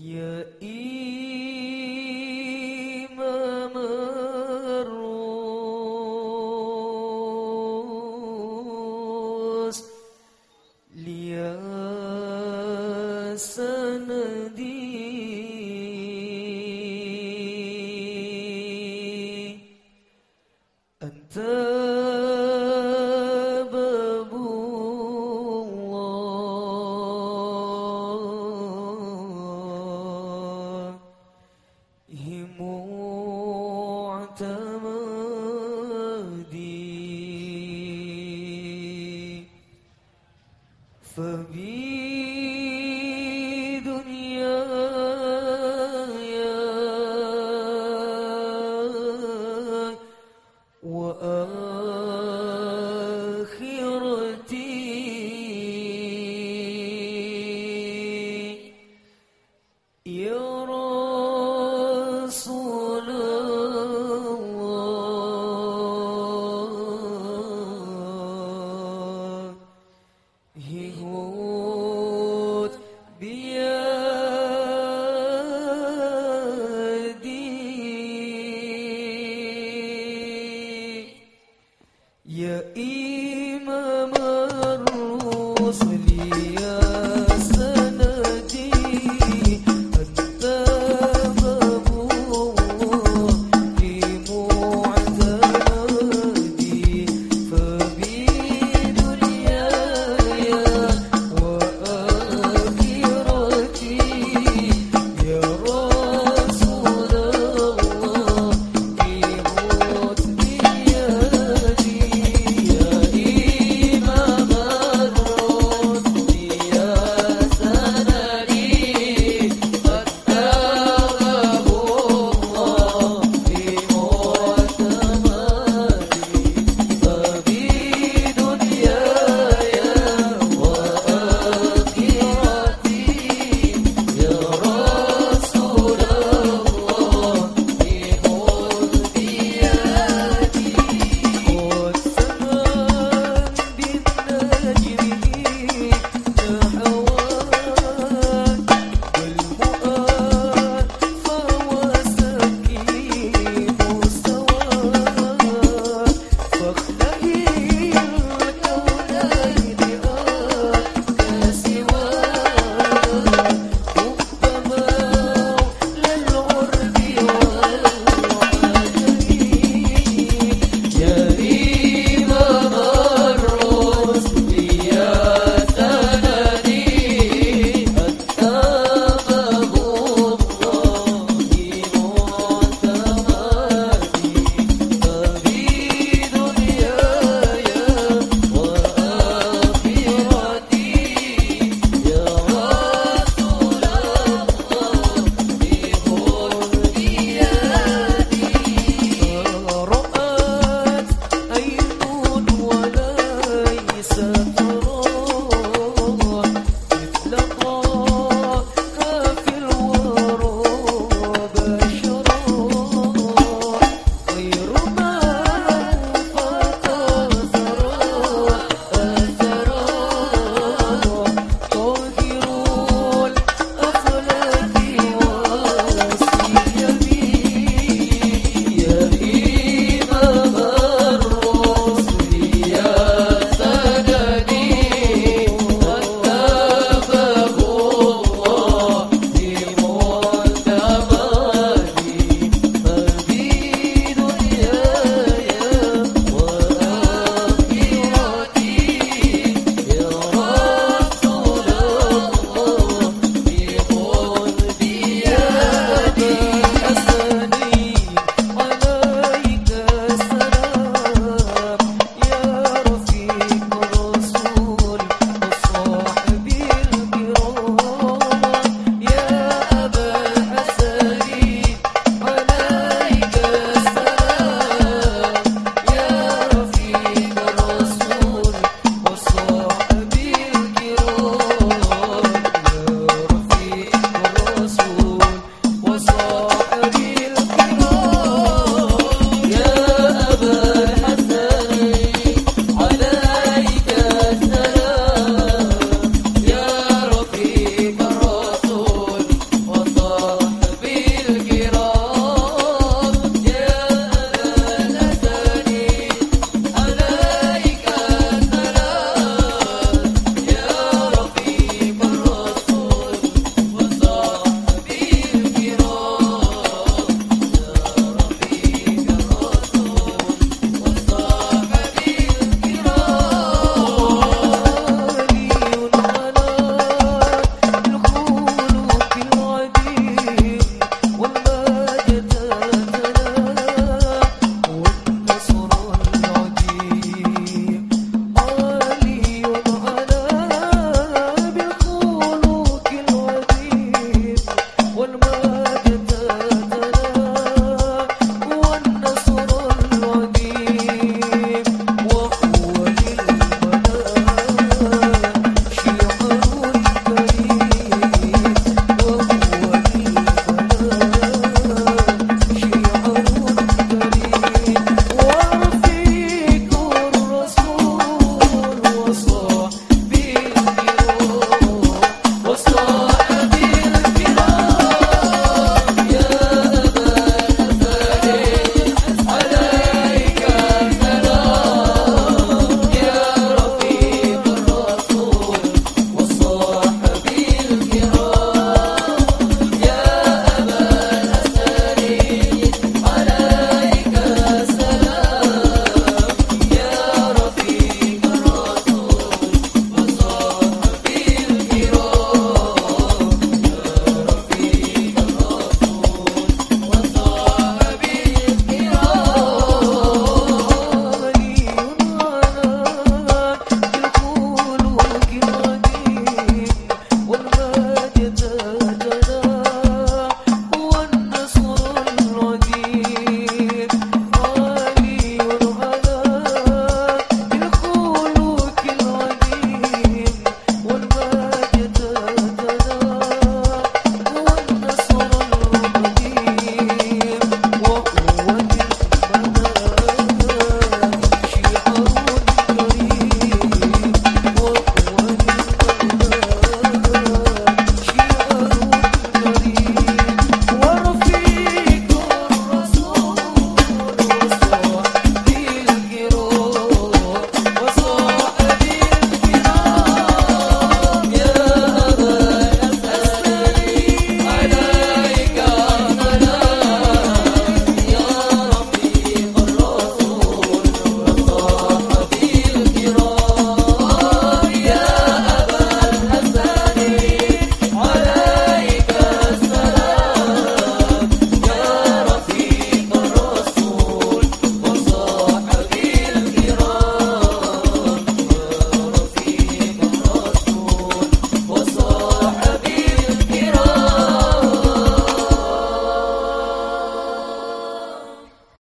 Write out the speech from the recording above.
Ye